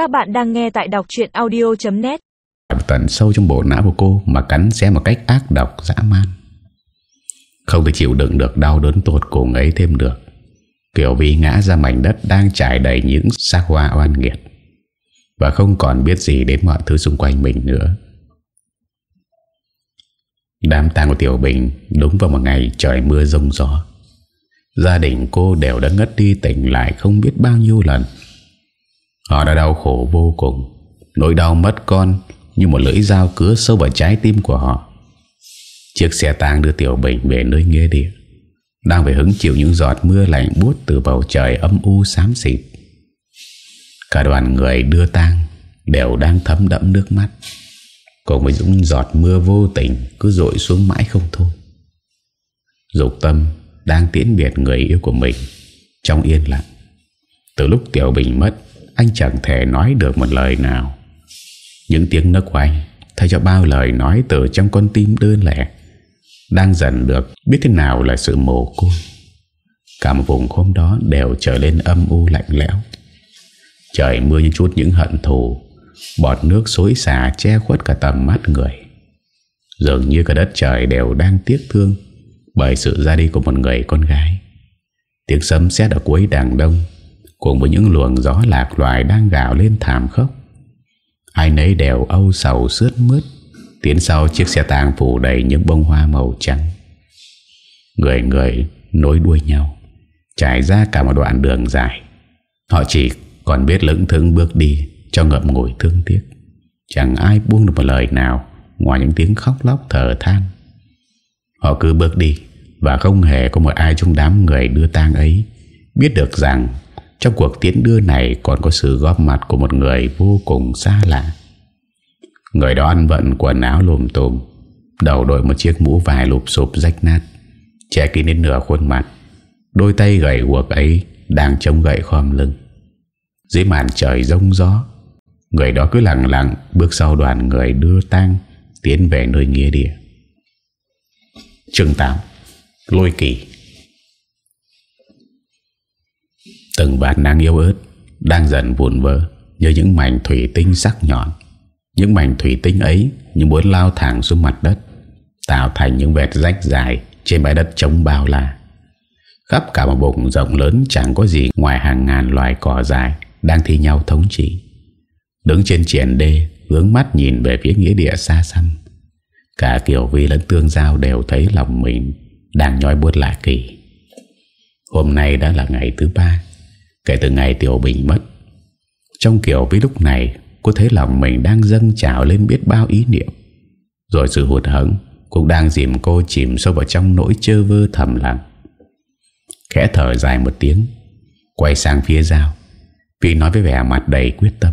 Các bạn đang nghe tại đọc chuyện audio.net Tận sâu trong bộ não của cô Mà cắn xé một cách ác độc, dã man. Không thể chịu đựng được đau đớn tột cùng ấy thêm được. Kiểu vì ngã ra mảnh đất Đang trải đầy những xác hoa oan nghiệt. Và không còn biết gì đến mọi thứ xung quanh mình nữa. Đám tang của Tiểu Bình Đúng vào một ngày trời mưa rông gió. Gia đình cô đều đã ngất đi tỉnh lại không biết bao nhiêu lần. Họ đã đau khổ vô cùng. Nỗi đau mất con Như một lưỡi dao cứa sâu vào trái tim của họ. Chiếc xe tang đưa Tiểu Bình về nơi nghĩa địa Đang phải hứng chịu những giọt mưa lạnh buốt Từ bầu trời âm u xám xịt. Cả đoàn người đưa tang Đều đang thấm đẫm nước mắt Cùng với những giọt mưa vô tình Cứ dội xuống mãi không thôi. Dục tâm đang tiễn biệt người yêu của mình trong yên lặng. Từ lúc Tiểu Bình mất, anh chẳng thể nói được một lời nào. Những tiếng nấc của anh thay cho bao lời nói từ trong con tim đơn lẻ đang dần được biết thế nào là sự mồ côi. Cả một vùng hôm đó đều trở lên âm u lạnh lẽo. Trời mưa như chút những hận thù, bọt nước xối xả che khuất cả tầm mắt người. Dường như cả đất trời đều đang tiếc thương bởi sự ra đi của một người con gái. Tiếng sấm sét ở cuối đàng đông cùng với những luồng gió lạc loài đang gào lên thảm khốc. Ai nấy đều âu sầu sướt mướt, tiến sau chiếc xe tang phủ đầy những bông hoa màu trắng. Người người nối đuôi nhau, trải ra cả một đoạn đường dài. Họ chỉ còn biết lững thững bước đi cho ngậm ngùi thương tiếc. Chẳng ai buông được một lời nào ngoài những tiếng khóc lóc thở than. Họ cứ bước đi Và không hề có một ai trong đám người đưa tang ấy Biết được rằng trong cuộc tiến đưa này Còn có sự góp mặt của một người vô cùng xa lạ. Người đó ăn vận quần áo lùm tùm, Đầu đội một chiếc mũ vải lụp sụp rách nát, Che kín đến nửa khuôn mặt. Đôi tay gầy guộc ấy Đang trông gậy khom lưng. Dưới màn trời rông gió, Người đó cứ lặng lặng Bước sau đoàn người đưa tang Tiến về nơi nghĩa địa. Chương 8 Lôi kỳ. Từng vạt nắng yếu ớt, Đang dần vụn vỡ Như những mảnh thủy tinh sắc nhọn. Những mảnh thủy tinh ấy Như muốn lao thẳng xuống mặt đất, Tạo thành những vẹt rách dài Trên bãi đất trống bao la. Khắp cả một vùng rộng lớn Chẳng có gì ngoài hàng ngàn loài cỏ dài Đang thi nhau thống trị. Đứng trên triển đê, Hướng mắt nhìn về phía nghĩa địa xa xăm. Cả Kiều Vi lẫn Tương Giao đều thấy lòng mình đang nhói buốt lạ kỳ. Hôm nay đã là ngày thứ ba kể từ ngày Tiểu Bình mất. Trong kiểu với lúc này cô thấy lòng mình đang dâng trào lên biết bao ý niệm. Rồi sự hụt hẫng cũng đang dìm cô chìm sâu vào trong nỗi chơ vơ thầm lặng. Khẽ thở dài một tiếng, quay sang phía Giao. Vì nói với vẻ mặt đầy quyết tâm.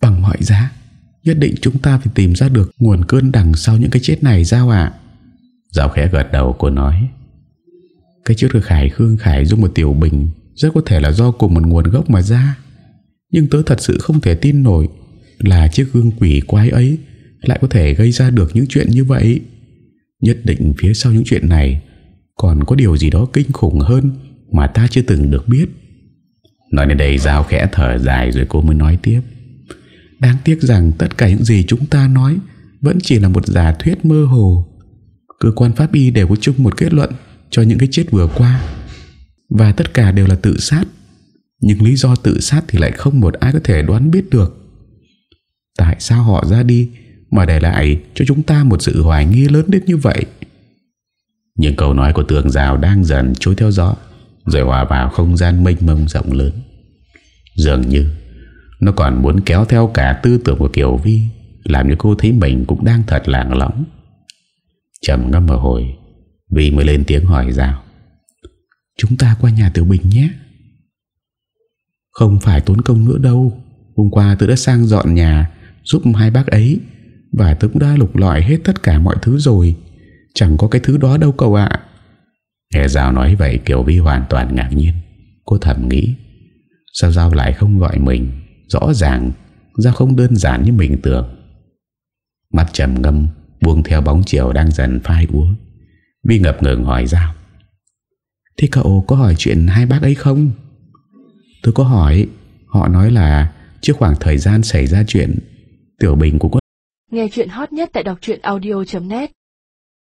Bằng mọi giá Nhất định chúng ta phải tìm ra được Nguồn cơn đằng sau những cái chết này Giao ạ Giao khẽ gật đầu cô nói Cái chết của Khải Khương Khải Dung một tiểu bình rất có thể là do cùng một nguồn gốc mà ra. Nhưng tớ thật sự không thể tin nổi Là chiếc gương quỷ quái ấy Lại có thể gây ra được những chuyện như vậy. Nhất định phía sau những chuyện này Còn có điều gì đó kinh khủng hơn Mà ta chưa từng được biết. Nói đến đây Giao khẽ thở dài Rồi cô mới nói tiếp. Đáng tiếc rằng tất cả những gì chúng ta nói Vẫn chỉ là một giả thuyết mơ hồ. Cơ quan pháp y đều có chung một kết luận Cho những cái chết vừa qua. Và tất cả đều là tự sát. Nhưng lý do tự sát thì lại không một ai có thể đoán biết được. Tại sao họ ra đi Mà để lại cho chúng ta một sự hoài nghi lớn đến như vậy? Những câu nói của tường rào đang dần trôi theo gió, Rồi hòa vào không gian mênh mông rộng lớn. Dường như, nó còn muốn kéo theo cả tư tưởng của Kiều Vi, Làm cho cô thấy mình cũng đang thật lạng lõng Chầm ngâm một hồi, Vi mới lên tiếng hỏi Giao Chúng ta qua nhà Tiểu Bình nhé. Không phải tốn công nữa đâu. Hôm qua tôi đã sang dọn nhà, Giúp hai bác ấy, Và tôi cũng đã lục lọi hết tất cả mọi thứ rồi. Chẳng có cái thứ đó đâu cậu ạ. Nghe Giao nói vậy, Kiều Vi hoàn toàn ngạc nhiên. Cô thầm nghĩ, Sao Giao lại không gọi mình? Rõ ràng, Giao không đơn giản như mình tưởng. Mắt trầm ngâm, Buông theo bóng chiều đang dần phai úa. Vi ngập ngừng hỏi Giao. Thế cậu có hỏi chuyện hai bác ấy không? Tôi có hỏi Họ nói là Trước khoảng thời gian xảy ra chuyện, Tiểu Bình cũng có Nghe chuyện hot nhất tại đọc audio.net